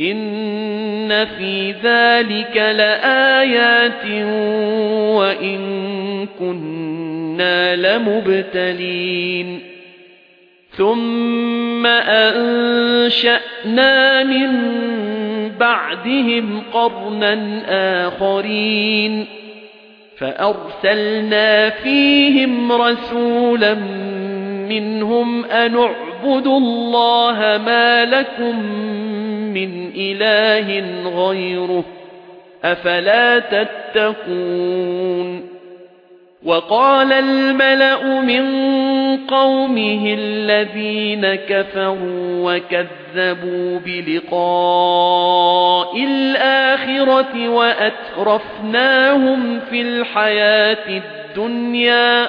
إِنَّ فِي ذَلِكَ لَآيَاتٍ وَإِن كُنَّا لَمُبْتَلِينَ. ثُمَّ أَنشَأْنَا مِن بَعْدِهِمْ قَرْنًا آخَرِينَ. فَأَرْسَلْنَا فِيهِمْ رَسُولًا مِنْهُمْ أَنِ اعْبُدُوا اللَّهَ مَا لَكُمْ مِنْ إِلَٰهٍ غَيْرُهُ أَفَلَا تَتَّقُونَ وَقَالَ الْمَلَأُ مِنْ قَوْمِهِ الَّذِينَ كَفَرُوا وَكَذَّبُوا بِلِقَاءِ الْآخِرَةِ وَأَتْرَفْنَاهُمْ فِي الْحَيَاةِ الدُّنْيَا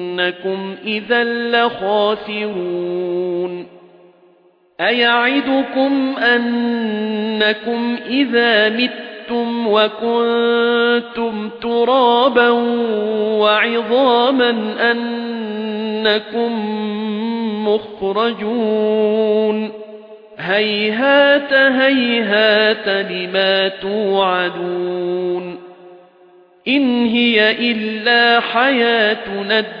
إِنَّكُمْ إِذًا لَخَاسِرُونَ. أَيَعِدُكُمْ أَنَّكُمْ إِذَا مِتُّمْ وَكُنتُمْ تُرَابًا وَعِظَامًا أَنَّكُمْ مُخْرَجُونَ. هَيْهَاتَ هَيْهَاتَ لِمَا تُوعَدُونَ. إِنْ هِيَ إِلَّا حَيَاتُنَا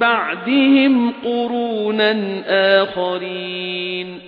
بَعْدِهِمْ قُرُونًا آخَرِينَ.